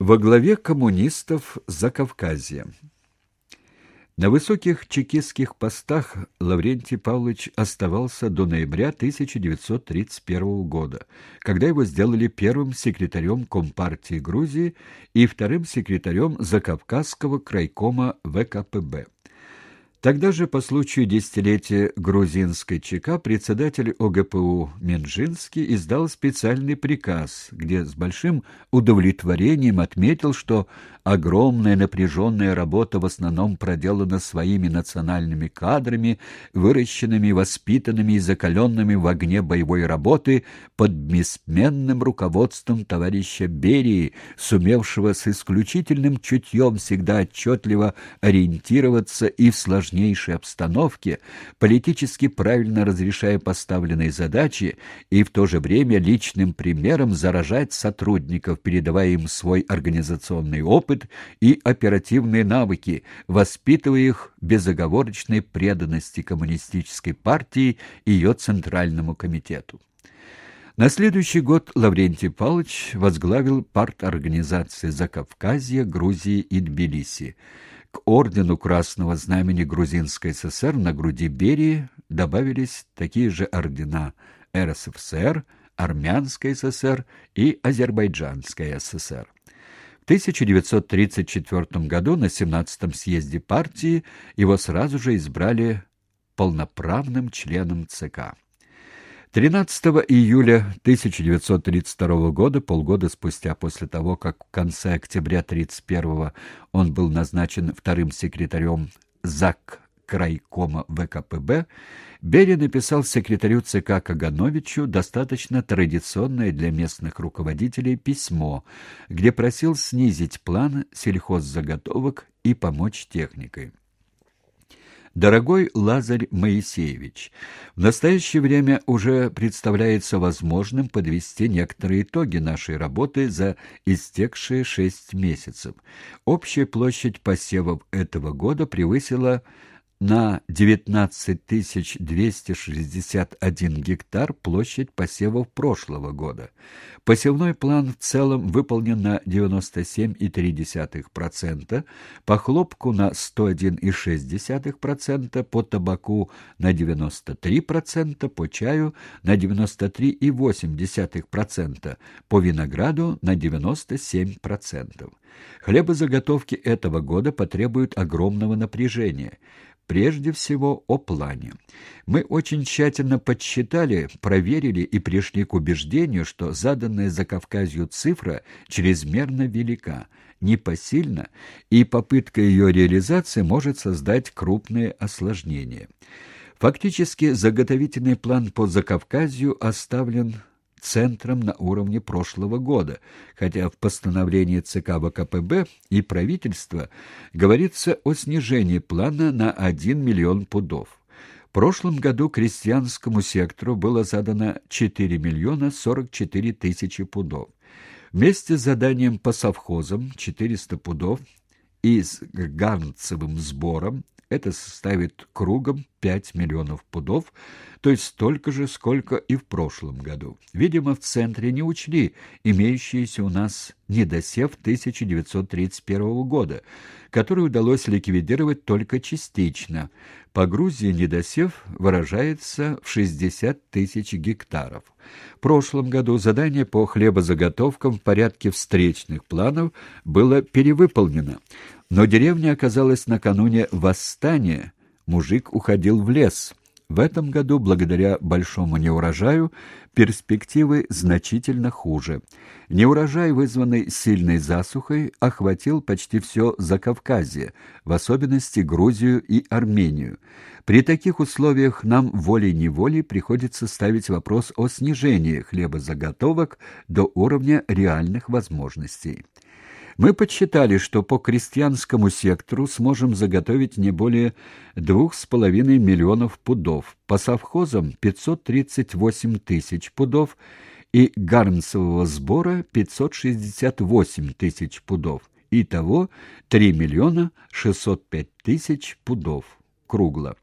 Во главе коммунистов Закавказья. На высоких чекистских постах Лаврентий Павлович оставался до ноября 1931 года, когда его сделали первым секретарем Компартии Грузии и вторым секретарем Закавказского крайкома ВКПБ. Тогда же, по случаю десятилетия грузинской ЧК, председатель ОГПУ Минжинский издал специальный приказ, где с большим удовлетворением отметил, что огромная напряженная работа в основном проделана своими национальными кадрами, выращенными, воспитанными и закаленными в огне боевой работы под бессменным руководством товарища Берии, сумевшего с исключительным чутьем всегда отчетливо ориентироваться и в сложнейшей обстановке, политически правильно разрешая поставленные задачи и в то же время личным примером заражать сотрудников, передавая им свой организационный опыт и оперативные навыки, воспитывая их безоговорочной преданности коммунистической партии и ее Центральному комитету. На следующий год Лаврентий Павлович возглавил парторганизации Закавказья, Грузии и Тбилиси. К ордену Красного Знамени Грузинской ССР на груди Берии добавились такие же ордена РСФСР, Армянской ССР и Азербайджанской ССР. В 1934 году на 17-м съезде партии его сразу же избрали полноправным членом ЦК. 13 июля 1932 года, полгода спустя после того, как в конце октября 1931 он был назначен вторым секретарем ЗАК крайкома ВКПБ, Берия написал секретарю ЦК Кагановичу достаточно традиционное для местных руководителей письмо, где просил снизить план сельхоззаготовок и помочь техникой. Дорогой Лазарь Моисеевич, в настоящее время уже представляется возможным подвести некоторые итоги нашей работы за истекшие шесть месяцев. Общая площадь посевов этого года превысила на 19 261 гектар площадь посевов прошлого года. Посевной план в целом выполнен на 97,3%, по хлопку на 101,6%, по табаку на 93%, по чаю на 93,8%, по винограду на 97%. Хлебозаготовки этого года потребуют огромного напряжения – Прежде всего о плане. Мы очень тщательно подсчитали, проверили и пришли к убеждению, что заданная за Кавказью цифра чрезмерно велика, непосильна, и попытка ее реализации может создать крупные осложнения. Фактически заготовительный план по Закавказью оставлен центром на уровне прошлого года, хотя в постановлении ЦК ВКПБ и правительства говорится о снижении плана на 1 миллион пудов. В прошлом году крестьянскому сектору было задано 4 миллиона 44 тысячи пудов. Вместе с заданием по совхозам 400 пудов и с гарнцевым сбором это составит кругом 5 миллионов пудов, то есть столько же, сколько и в прошлом году. Видимо, в центре не учли имеющийся у нас недосев 1931 года, который удалось ликвидировать только частично. По Грузии недосев выражается в 60 тысяч гектаров. В прошлом году задание по хлебозаготовкам в порядке встречных планов было перевыполнено. Но деревня оказалась накануне восстания, мужик уходил в лес. В этом году, благодаря большому неурожаю, перспективы значительно хуже. Неурожай, вызванный сильной засухой, охватил почти все Закавказье, в особенности Грузию и Армению. При таких условиях нам волей-неволей приходится ставить вопрос о снижении хлебозаготовок до уровня реальных возможностей. Мы подсчитали, что по крестьянскому сектору сможем заготовить не более двух с половиной миллионов пудов, по совхозам 538 тысяч пудов и гарнцевого сбора 568 тысяч пудов. Итого 3 миллиона 605 тысяч пудов кругло.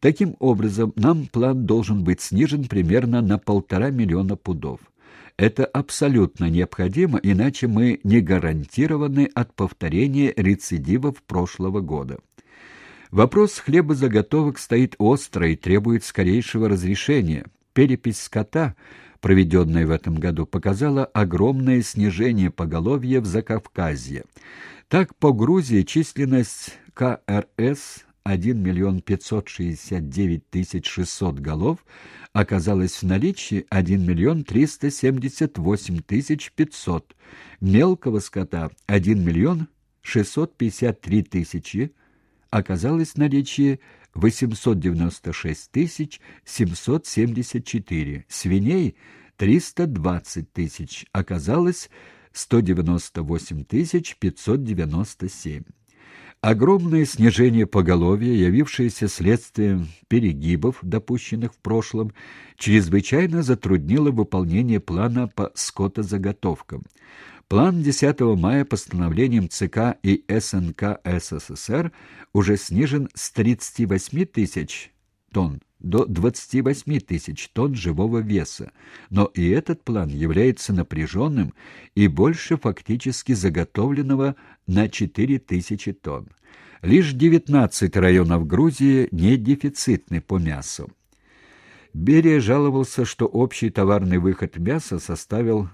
Таким образом, нам план должен быть снижен примерно на полтора миллиона пудов. Это абсолютно необходимо, иначе мы не гарантированы от повторения рецидивов прошлого года. Вопрос хлебозаготовок стоит остро и требует скорейшего разрешения. Перепись скота, проведенная в этом году, показала огромное снижение поголовья в Закавказье. Так, по Грузии численность КРС 1 миллион 569 тысяч 600 голов оказалось в наличии 1 миллион 378 тысяч 500, мелкого скота 1 миллион 653 тысячи, оказалось в наличии 896 тысяч 774, свиней 320 тысяч, оказалось 198 тысяч 597. Огромное снижение поголовья, явившееся следствием перегибов, допущенных в прошлом, чрезвычайно затруднило выполнение плана по скотозаготовкам. План 10 мая постановлением ЦК и СНК СССР уже снижен с 38 тысяч тонн до 28 тысяч тонн живого веса, но и этот план является напряженным и больше фактически заготовленного на 4 тысячи тонн. Лишь 19 районов Грузии не дефицитны по мясу. Берия жаловался, что общий товарный выход мяса составил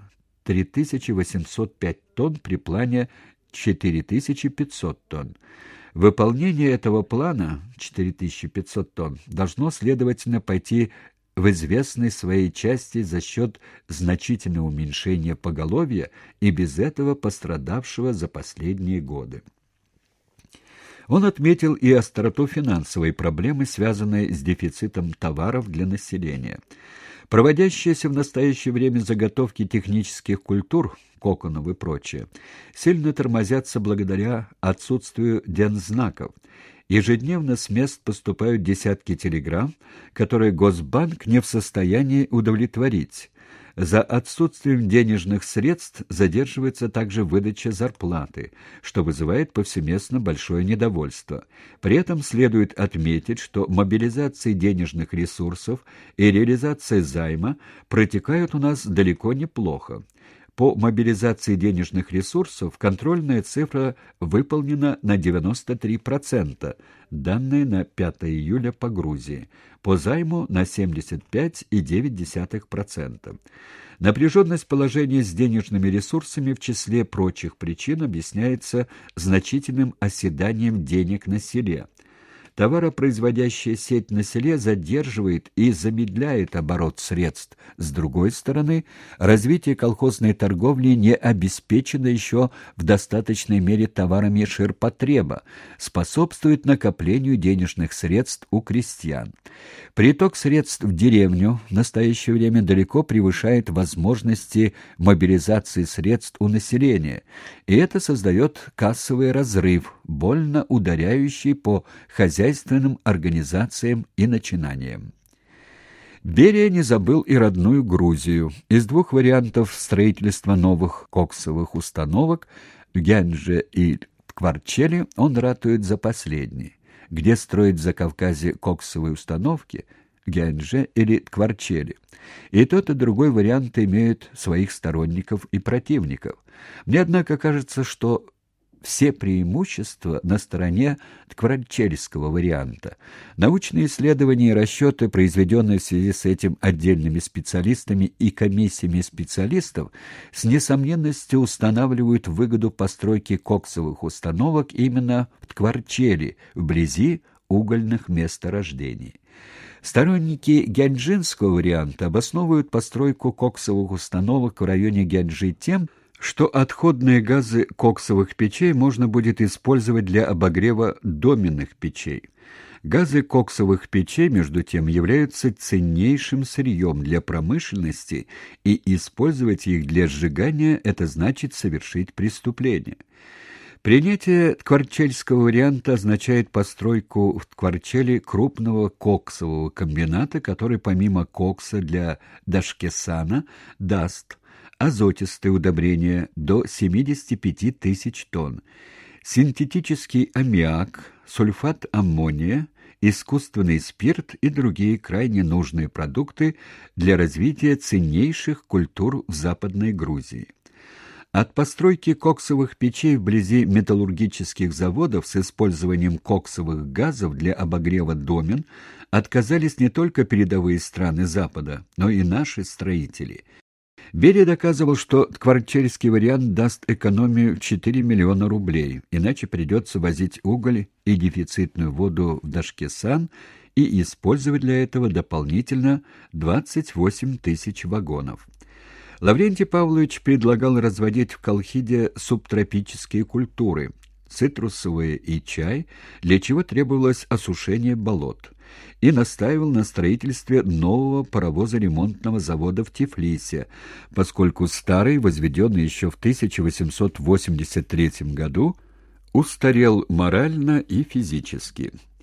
3805 тонн при плане 4500 тонн. Выполнение этого плана 4500 тонн должно, следовательно, пойти в известной своей части за счет значительного уменьшения поголовья и без этого пострадавшего за последние годы. Он отметил и остроту финансовой проблемы, связанной с дефицитом товаров для населения. Проводящиеся в настоящее время заготовки технических культур, коконов и прочее, сильно тормозятся благодаря отсутствию дензнаков. Ежедневно с мест поступают десятки телеграмм, которые Госбанк не в состоянии удовлетворить. За отсутствием денежных средств задерживается также выдача зарплаты, что вызывает повсеместно большое недовольство. При этом следует отметить, что мобилизация денежных ресурсов и реализация займа протекают у нас далеко неплохо. По мобилизации денежных ресурсов контрольная цифра выполнена на 93%, данные на 5 июля по Грузии, по займу на 75,9%. Напряженность положения с денежными ресурсами в числе прочих причин объясняется значительным оседанием денег на селе. Товаропроизводящая сеть на селе задерживает и замедляет оборот средств. С другой стороны, развитие колхозной торговли не обеспечено еще в достаточной мере товарами ширпотреба, способствует накоплению денежных средств у крестьян. Приток средств в деревню в настоящее время далеко превышает возможности мобилизации средств у населения, и это создает кассовый разрыв, больно ударяющий по хозяйству хозяйственным организациям и начинаниям. Берия не забыл и родную Грузию. Из двух вариантов строительства новых коксовых установок в Гянже и Ткварчеле он ратует за последний. Где строить за Кавказе коксовые установки – Гянже или Ткварчеле. И тот, и другой вариант имеют своих сторонников и противников. Мне, однако, кажется, что все преимущества на стороне ткварчельского варианта. Научные исследования и расчеты, произведенные в связи с этим отдельными специалистами и комиссиями специалистов, с несомненностью устанавливают выгоду постройки коксовых установок именно в Ткварчели, вблизи угольных месторождений. Сторонники гянджинского варианта обосновывают постройку коксовых установок в районе Гянджи тем, отходные газы коксовых печей можно будет использовать для обогрева доменных печей. Газы коксовых печей, между тем, являются ценнейшим сырьем для промышленности, и использовать их для сжигания – это значит совершить преступление. Принятие ткварчельского варианта означает постройку в Ткварчеле крупного коксового комбината, который помимо кокса для Дашкесана даст – азотистые удобрения до 75 тысяч тонн, синтетический аммиак, сульфат аммония искусственный спирт и другие крайне нужные продукты для развития ценнейших культур в Западной Грузии. От постройки коксовых печей вблизи металлургических заводов с использованием коксовых газов для обогрева домен отказались не только передовые страны Запада, но и наши строители. Берия доказывал, что квартирский вариант даст экономию в 4 миллиона рублей, иначе придется возить уголь и дефицитную воду в Дашкесан и использовать для этого дополнительно 28 тысяч вагонов. Лаврентий Павлович предлагал разводить в Колхиде субтропические культуры – цитрусовые и чай, для чего требовалось осушение болот, и настаивал на строительстве нового паровоза-ремонтного завода в Тифлисе, поскольку старый, возведенный еще в 1883 году, устарел морально и физически.